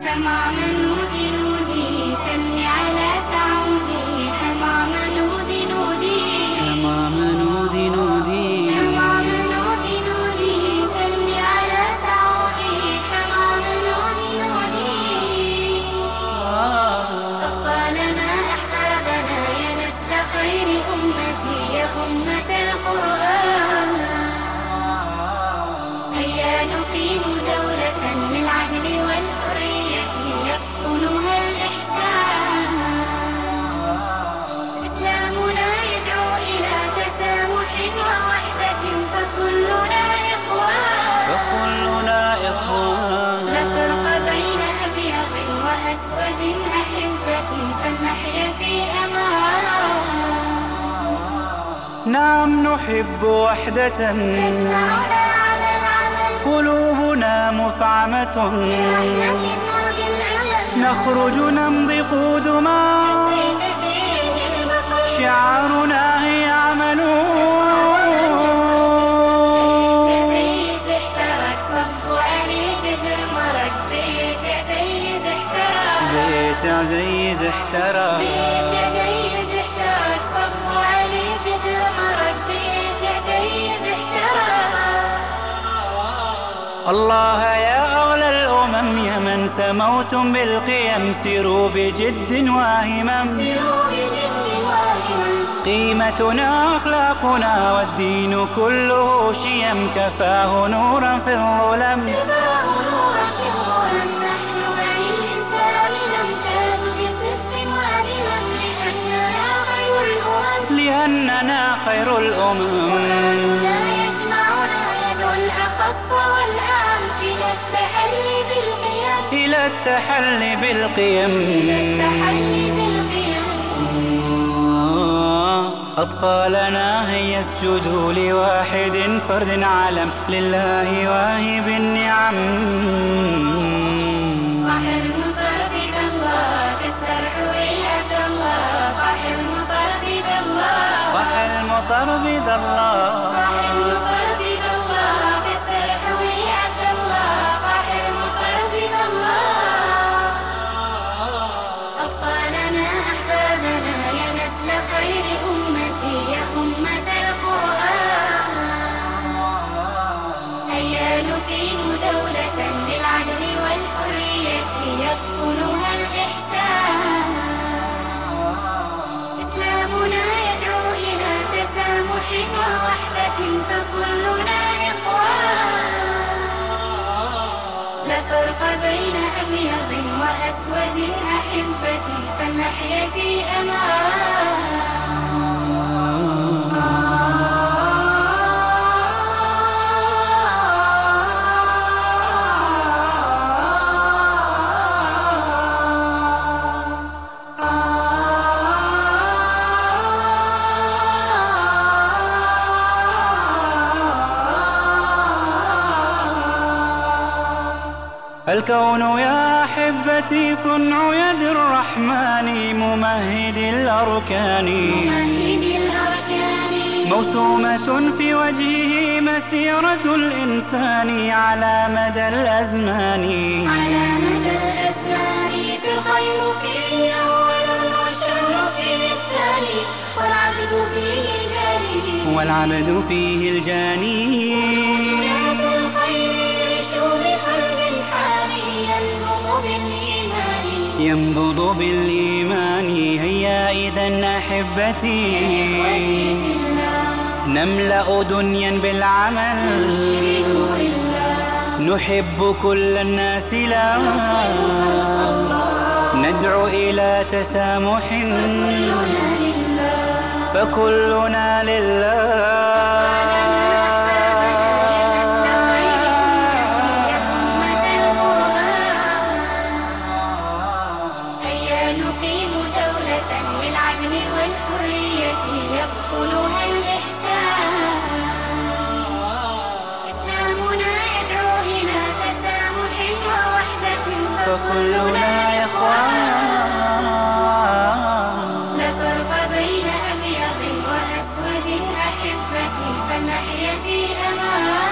The mom and نعم نحب وحدة. تجمعنا على العمل قلوبنا مفعمة. نخرج نمضي قدما. بيت عزيز بيت احترق جدر مرق بيت يا سيد احترق الله يا أغلى الأمم يا من سموتم بالقيم. سيروا بجد واهمم سيروا بجد واهما. قيمتنا أخلاقنا والدين كله شيم. كفاه نورا في الظلم. كفاه خير الأمم. قرآننا يجمعنا يدعو الأخص والأعم إلى التحلي بالقيم. إلى التحلي بالقيم. إلى التحلي بالقيم. أطفالنا هيا اسجدوا لواحد فرد علم لله واهب النعم. المطر بيد الله الله كسر حوي عبد الله. الله. أطفالنا أحبابنا يا نسل خير أمتي يا أمة القرآن. هيا نقيم دولة للعدل والحرية يقطنها فرق بين أبيض وأسود أحبتي فلنحيا في الكون يا أحبتي صنع يد الرحمن ممهد الأركان. ممهد الأركان. موسومة في وجهه مسيرة الإنسان على مدى الأزمان. على مدى الأزمان. في الخير فيه أول والشر فيه الثاني والعبد فيه جاني والعبد فيه الجاني. بالإيمان هيا إذا أحبتي. نملأ دنيا بالعمل. نحب كل الناس لا ندعو إلى تسامح. فكلنا لله. للعدل والحرية يبطلها الإحسان إسلامنا يدعو إلى تسامح ووحدة فكلنا إخوان. لا فرق بين أبيض وأسود أحبتي فلنحيا في أمان.